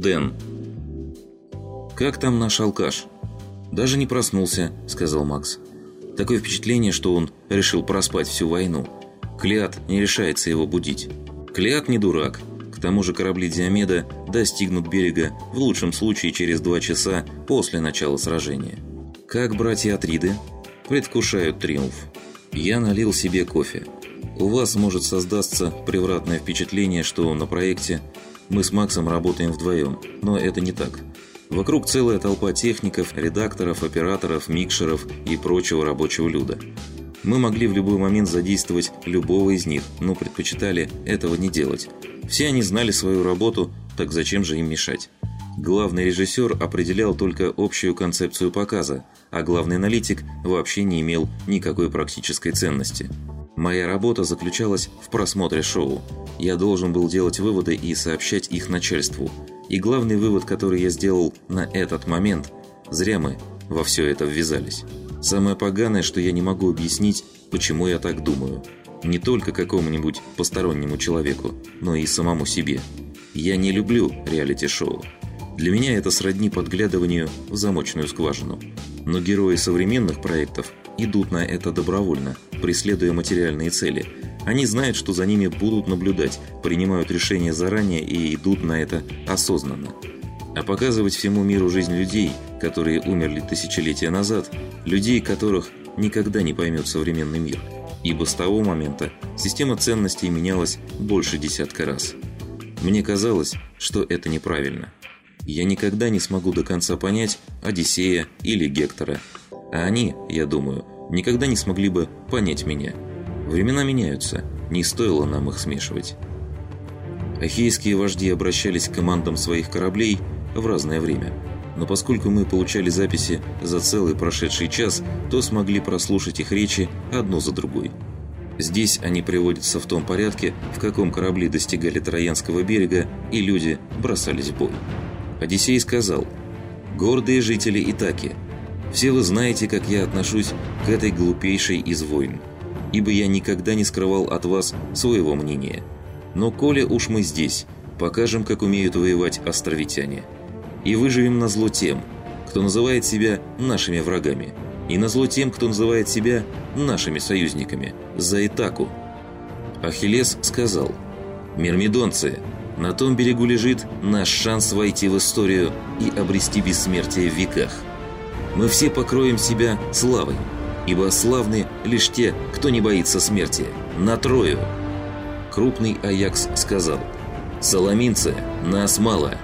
Дэн. «Как там наш алкаш?» «Даже не проснулся», — сказал Макс. «Такое впечатление, что он решил проспать всю войну. Клеат не решается его будить. Клеат не дурак. К тому же корабли Диомеда достигнут берега в лучшем случае через два часа после начала сражения. Как братья Атриды предвкушают триумф. Я налил себе кофе. У вас может создаться превратное впечатление, что на проекте мы с Максом работаем вдвоем, но это не так. Вокруг целая толпа техников, редакторов, операторов, микшеров и прочего рабочего люда. Мы могли в любой момент задействовать любого из них, но предпочитали этого не делать. Все они знали свою работу, так зачем же им мешать? Главный режиссер определял только общую концепцию показа, а главный аналитик вообще не имел никакой практической ценности. Моя работа заключалась в просмотре шоу. Я должен был делать выводы и сообщать их начальству. И главный вывод, который я сделал на этот момент – зря мы во все это ввязались. Самое поганое, что я не могу объяснить, почему я так думаю. Не только какому-нибудь постороннему человеку, но и самому себе. Я не люблю реалити-шоу. Для меня это сродни подглядыванию в замочную скважину. Но герои современных проектов идут на это добровольно, преследуя материальные цели. Они знают, что за ними будут наблюдать, принимают решения заранее и идут на это осознанно. А показывать всему миру жизнь людей, которые умерли тысячелетия назад, людей, которых никогда не поймет современный мир. Ибо с того момента система ценностей менялась больше десятка раз. Мне казалось, что это неправильно – я никогда не смогу до конца понять Одиссея или Гектора. А они, я думаю, никогда не смогли бы понять меня. Времена меняются, не стоило нам их смешивать. Ахейские вожди обращались к командам своих кораблей в разное время. Но поскольку мы получали записи за целый прошедший час, то смогли прослушать их речи одну за другой. Здесь они приводятся в том порядке, в каком корабли достигали Троянского берега, и люди бросались в бой. Одиссей сказал, «Гордые жители Итаки, все вы знаете, как я отношусь к этой глупейшей из войн, ибо я никогда не скрывал от вас своего мнения. Но коли уж мы здесь, покажем, как умеют воевать островитяне. И выживем на зло тем, кто называет себя нашими врагами, и на зло тем, кто называет себя нашими союзниками, за Итаку». Ахиллес сказал, «Мирмидонцы, на том берегу лежит наш шанс войти в историю и обрести бессмертие в веках. Мы все покроем себя славой, ибо славны лишь те, кто не боится смерти. На Трою!» Крупный Аякс сказал, «Соломинцы, нас мало,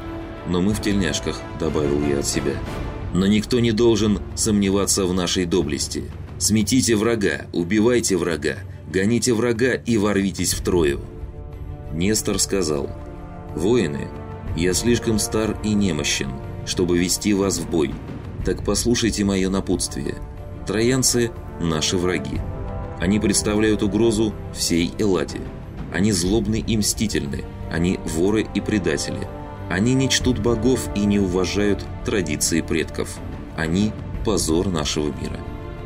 но мы в тельняшках», — добавил я от себя. «Но никто не должен сомневаться в нашей доблести. Сметите врага, убивайте врага, гоните врага и ворвитесь в Трою». Нестор сказал, «Воины, я слишком стар и немощен, чтобы вести вас в бой. Так послушайте мое напутствие. Троянцы – наши враги. Они представляют угрозу всей Элладе. Они злобны и мстительны. Они воры и предатели. Они не чтут богов и не уважают традиции предков. Они – позор нашего мира.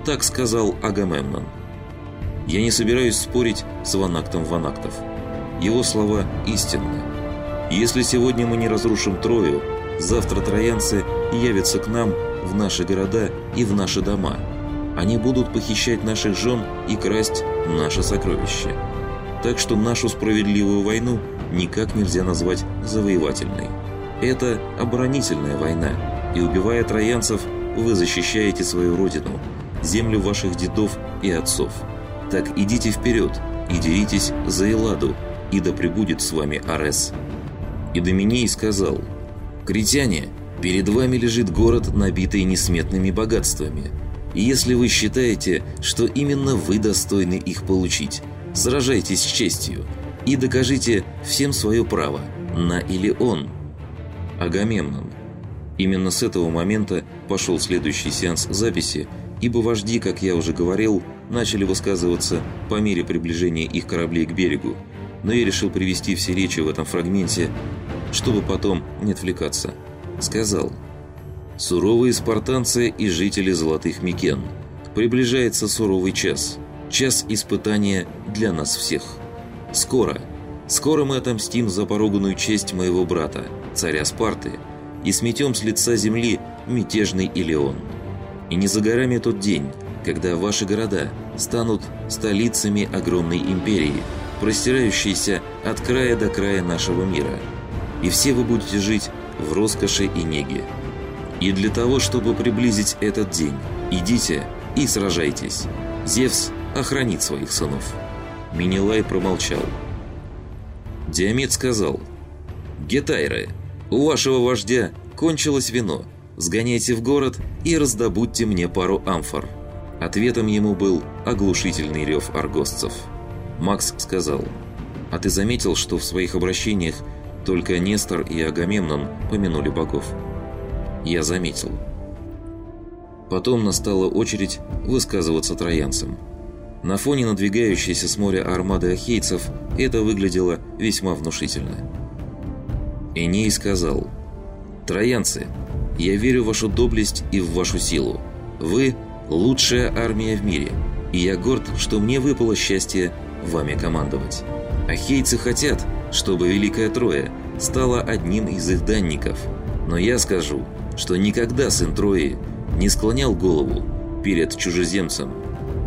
Так сказал Агамемнон. Я не собираюсь спорить с Ванактом Ванактов. Его слова истинны. Если сегодня мы не разрушим Трою, завтра троянцы явятся к нам в наши города и в наши дома. Они будут похищать наших жен и красть наше сокровище. Так что нашу справедливую войну никак нельзя назвать завоевательной. Это оборонительная война, и убивая троянцев, вы защищаете свою родину, землю ваших дедов и отцов. Так идите вперед и деритесь за Элладу, и да пребудет с вами Арес. И Доминей сказал, «Критяне, перед вами лежит город, набитый несметными богатствами. И если вы считаете, что именно вы достойны их получить, сражайтесь с честью и докажите всем свое право, на или он». Агамемнон. Именно с этого момента пошел следующий сеанс записи, ибо вожди, как я уже говорил, начали высказываться по мере приближения их кораблей к берегу, но я решил привести все речи в этом фрагменте, чтобы потом не отвлекаться. Сказал, «Суровые спартанцы и жители Золотых Микен. Приближается суровый час. Час испытания для нас всех. Скоро, Скоро мы отомстим за поруганную честь моего брата, царя Спарты, и сметем с лица земли мятежный Илеон. И не за горами тот день, когда ваши города станут столицами огромной империи, простирающейся от края до края нашего мира. И все вы будете жить в роскоши и неге. И для того, чтобы приблизить этот день, идите и сражайтесь. Зевс охранит своих сынов». Минилай промолчал. Диамет сказал, «Гетайры, у вашего вождя кончилось вино. Сгоняйте в город и раздобудьте мне пару амфор». Ответом ему был оглушительный рев аргостцев. Макс сказал, «А ты заметил, что в своих обращениях только Нестор и Агамемнон помянули богов?» «Я заметил». Потом настала очередь высказываться троянцам – на фоне надвигающейся с моря армады ахейцев это выглядело весьма внушительно. Эней сказал, «Троянцы, я верю в вашу доблесть и в вашу силу. Вы – лучшая армия в мире, и я горд, что мне выпало счастье вами командовать. Ахейцы хотят, чтобы Великая Троя стала одним из их данников, но я скажу, что никогда сын Трои не склонял голову перед чужеземцем,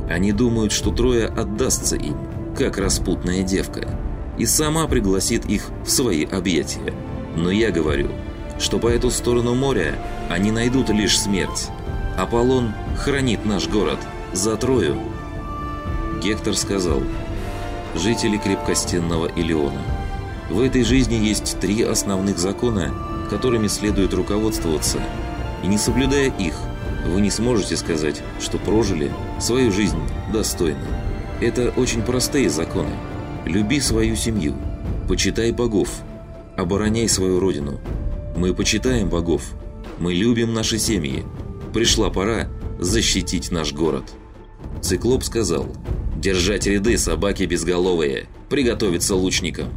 они думают, что Троя отдастся им, как распутная девка, и сама пригласит их в свои объятия. Но я говорю, что по эту сторону моря они найдут лишь смерть. Аполлон хранит наш город за Трою. Гектор сказал, жители крепкостенного Илеона, в этой жизни есть три основных закона, которыми следует руководствоваться, и не соблюдая их – вы не сможете сказать, что прожили свою жизнь достойно. Это очень простые законы. Люби свою семью, почитай богов, обороняй свою родину. Мы почитаем богов, мы любим наши семьи. Пришла пора защитить наш город. Циклоп сказал, держать ряды собаки безголовые, приготовиться лучникам.